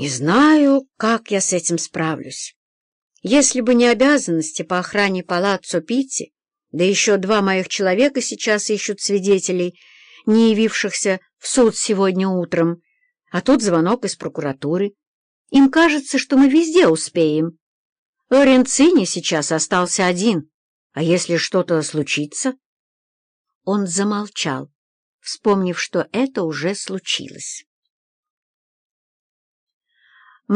Не знаю, как я с этим справлюсь. Если бы не обязанности по охране палаццо Питти, да еще два моих человека сейчас ищут свидетелей, не явившихся в суд сегодня утром, а тут звонок из прокуратуры. Им кажется, что мы везде успеем. Лоренцини сейчас остался один, а если что-то случится? Он замолчал, вспомнив, что это уже случилось.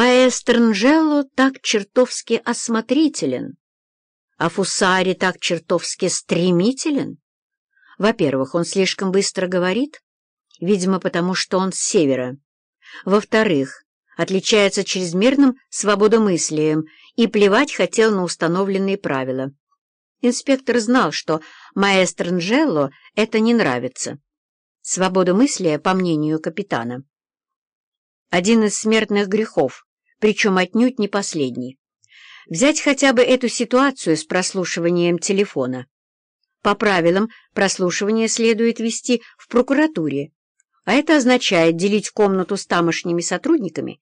Маэстро Нжелло так чертовски осмотрителен, а Фусари так чертовски стремителен. Во-первых, он слишком быстро говорит, видимо, потому что он с севера. Во-вторых, отличается чрезмерным свободомыслием и плевать хотел на установленные правила. Инспектор знал, что маэстро Нжелло это не нравится. Свободомыслие, по мнению капитана, один из смертных грехов, причем отнюдь не последний. Взять хотя бы эту ситуацию с прослушиванием телефона. По правилам, прослушивание следует вести в прокуратуре, а это означает делить комнату с тамошними сотрудниками,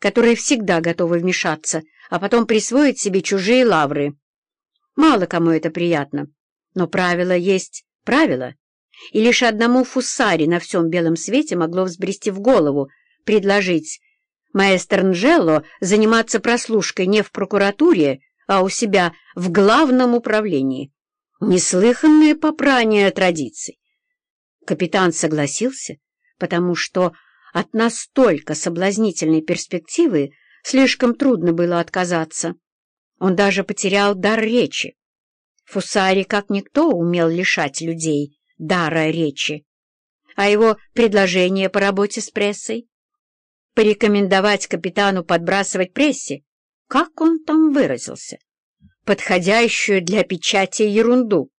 которые всегда готовы вмешаться, а потом присвоить себе чужие лавры. Мало кому это приятно, но правило есть правило, и лишь одному фусаре на всем белом свете могло взбрести в голову, предложить маэстро Нжелло заниматься прослушкой не в прокуратуре, а у себя в главном управлении. Неслыханное попрание традиций. Капитан согласился, потому что от настолько соблазнительной перспективы слишком трудно было отказаться. Он даже потерял дар речи. Фусари, как никто, умел лишать людей дара речи. А его предложение по работе с прессой порекомендовать капитану подбрасывать прессе, как он там выразился, подходящую для печати ерунду.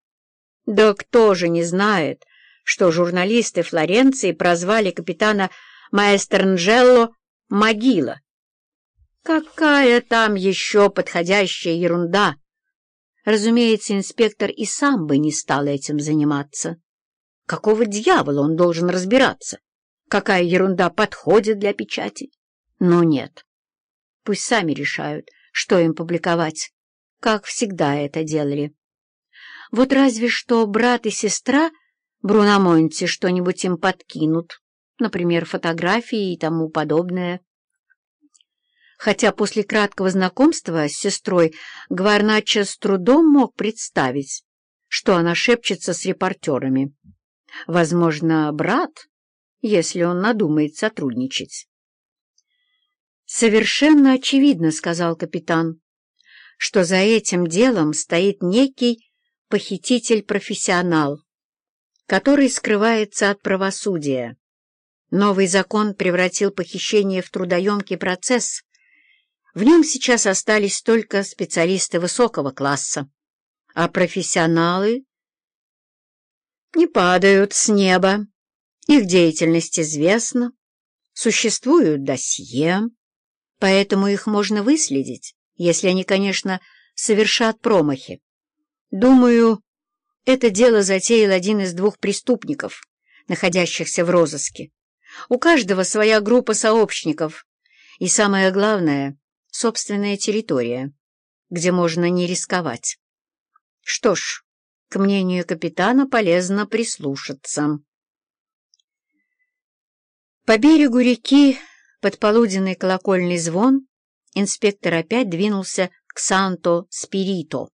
Да кто же не знает, что журналисты Флоренции прозвали капитана Маэстро «Могила». Какая там еще подходящая ерунда! Разумеется, инспектор и сам бы не стал этим заниматься. Какого дьявола он должен разбираться? Какая ерунда подходит для печати. Но нет. Пусть сами решают, что им публиковать, как всегда это делали. Вот разве что брат и сестра Бруномонти что-нибудь им подкинут, например, фотографии и тому подобное. Хотя после краткого знакомства с сестрой Гварначо с трудом мог представить, что она шепчется с репортерами. Возможно, брат если он надумает сотрудничать. «Совершенно очевидно, — сказал капитан, — что за этим делом стоит некий похититель-профессионал, который скрывается от правосудия. Новый закон превратил похищение в трудоемкий процесс. В нем сейчас остались только специалисты высокого класса, а профессионалы не падают с неба. Их деятельность известна, существуют досье, поэтому их можно выследить, если они, конечно, совершат промахи. Думаю, это дело затеял один из двух преступников, находящихся в розыске. У каждого своя группа сообщников, и самое главное — собственная территория, где можно не рисковать. Что ж, к мнению капитана полезно прислушаться. По берегу реки, под полуденный колокольный звон, инспектор опять двинулся к Санто-Спирито.